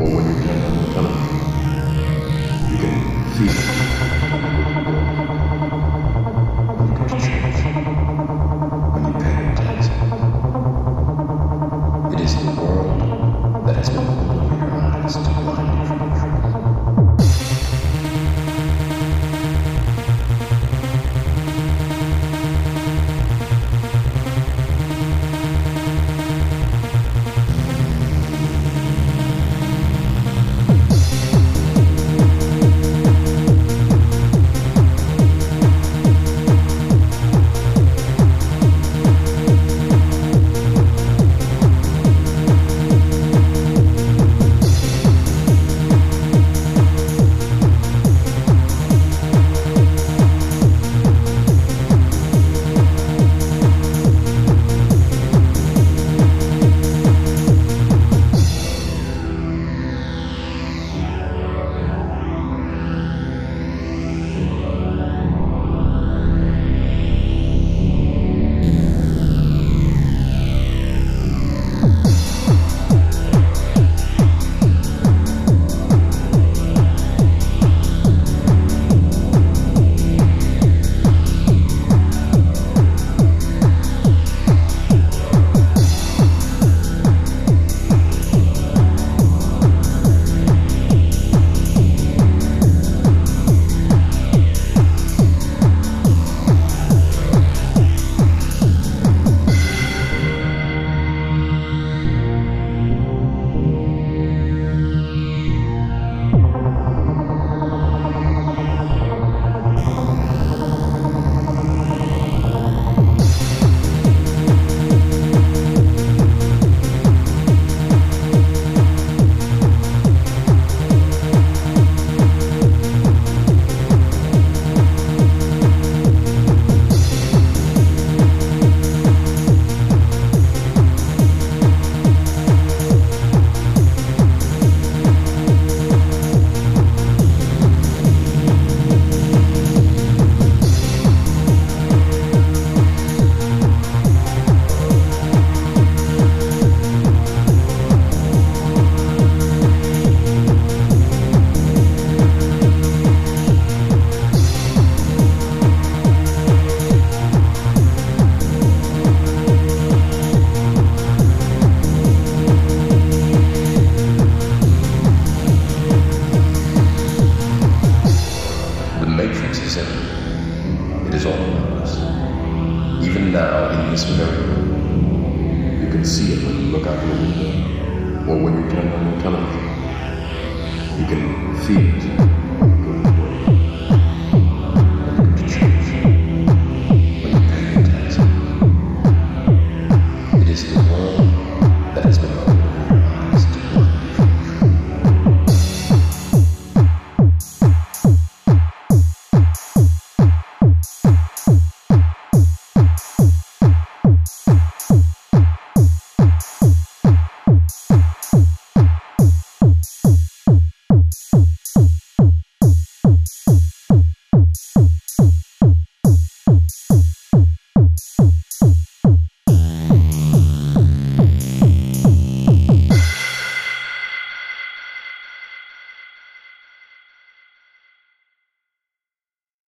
or when you Everywhere. It is all around us. Even now, in this very room, you can see it when you look out your window, or when you turn on your television. You can feel it